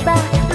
Back.